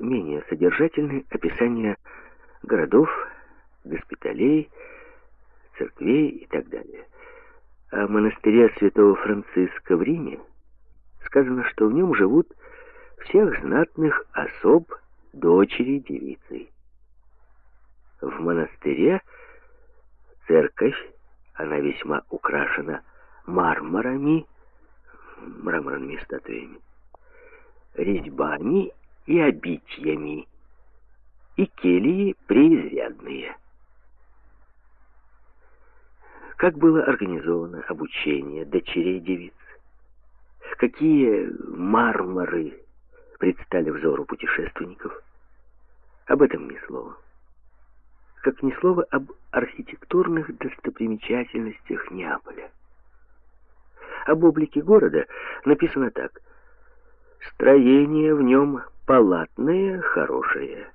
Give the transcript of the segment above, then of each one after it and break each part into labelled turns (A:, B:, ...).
A: менее содержательны описания городов, госпиталей, церквей и так далее. О монастыре святого Франциска в Риме сказано, что в нем живут всех знатных особ дочери девицы. В монастыре церковь, она весьма украшена мармарами, мраморными статуями, резьбами и обитьями, и кельи преизрядные. Как было организовано обучение дочерей девиц? Какие мармары предстали взору путешественников? Об этом ни слова. Как ни слова об архитектурных достопримечательностях Неаполя. Об облике города написано так. Строение в нем палатное, хорошее.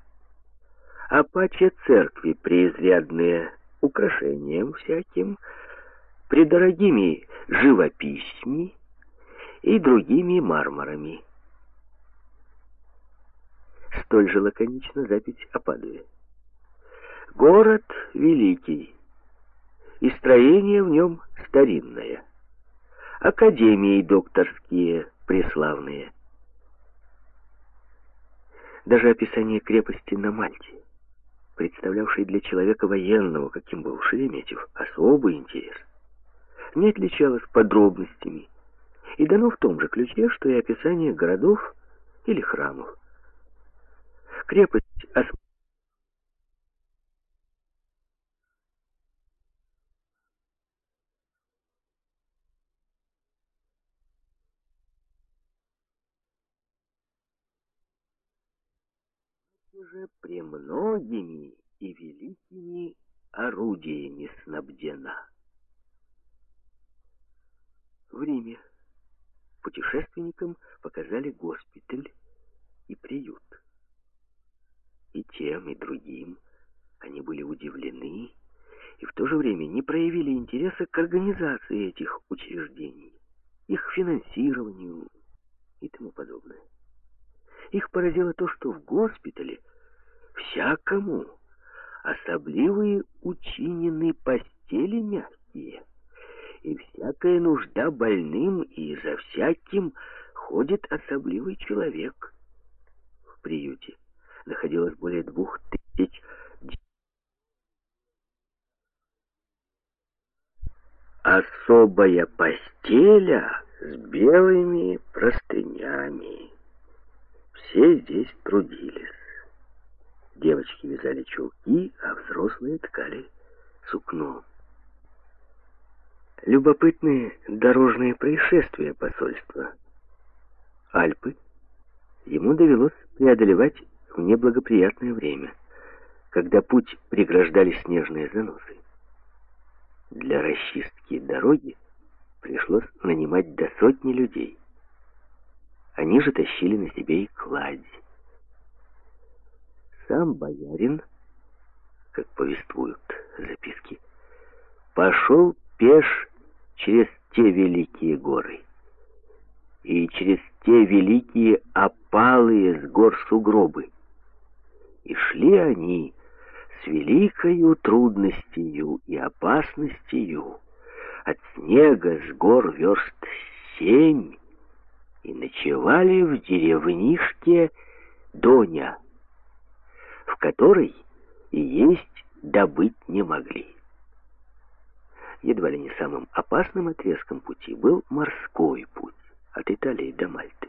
A: А паче церкви преизрядные, украшением всяким, придорогими живописьми и другими мармарами. Столь же лаконично запись о Падуе. Город великий, и строение в нем старинное. Академии докторские преславные. Даже описание крепости на Мальте, представлявшей для человека военного, каким был Шереметьев, особый интерес, не отличалось подробностями и дано в том же ключе, что и описание городов или храмов. Крепость осмотрена же премногими и великими орудиями снабдена. В Риме путешественникам показали госпиталь и приют. И тем, и другим они были удивлены и в то же время не проявили интереса к организации этих учреждений, их финансированию и тому подобное. Их поразило то, что в госпитале всякому особливые учинены постели мягкие, и всякая нужда больным, и за всяким ходит особливый человек. В приюте находилось более двух тысяч особая постеля с белыми простынями. Все здесь трудились. Девочки вязали чулки, а взрослые ткали сукно. Любопытные дорожные происшествия посольства. Альпы ему довелось преодолевать в неблагоприятное время, когда путь преграждали снежные заносы. Для расчистки дороги пришлось нанимать до сотни людей. Они же тащили на себе и кладь. Сам боярин, как повествуют записки, пошел пеш через те великие горы. И через те великие опалые с гор сугробы. И шли они с великою трудностью и опасностью. От снега с гор верст семь. И ночевали в деревнишке Доня в которой и есть добыть не могли. Едва ли не самым опасным отрезком пути был морской путь от Италии до Мальты.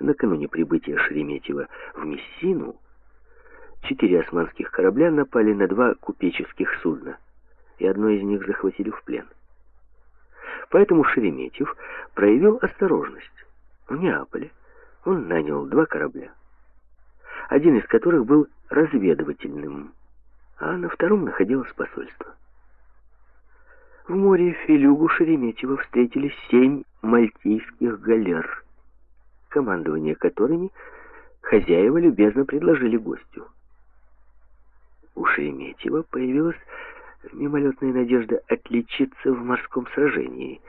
A: Накануне прибытия Шереметьева в Мессину четыре османских корабля напали на два купеческих судна, и одно из них захватили в плен. Поэтому Шереметьев проявил осторожность. В Неаполе он нанял два корабля один из которых был разведывательным, а на втором находилось посольство. В море Филюгу Шереметьева встретили семь мальтийских галер, командование которыми хозяева любезно предложили гостю. У Шереметьева появилась мимолетная надежда отличиться в морском сражении.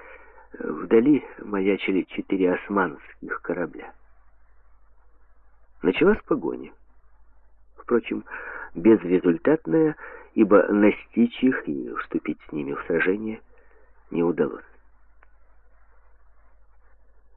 A: Вдали маячили четыре османских корабля. Началась погоня. Впрочем, безрезультатная, ибо настичь их и вступить с ними в сражение не удалось.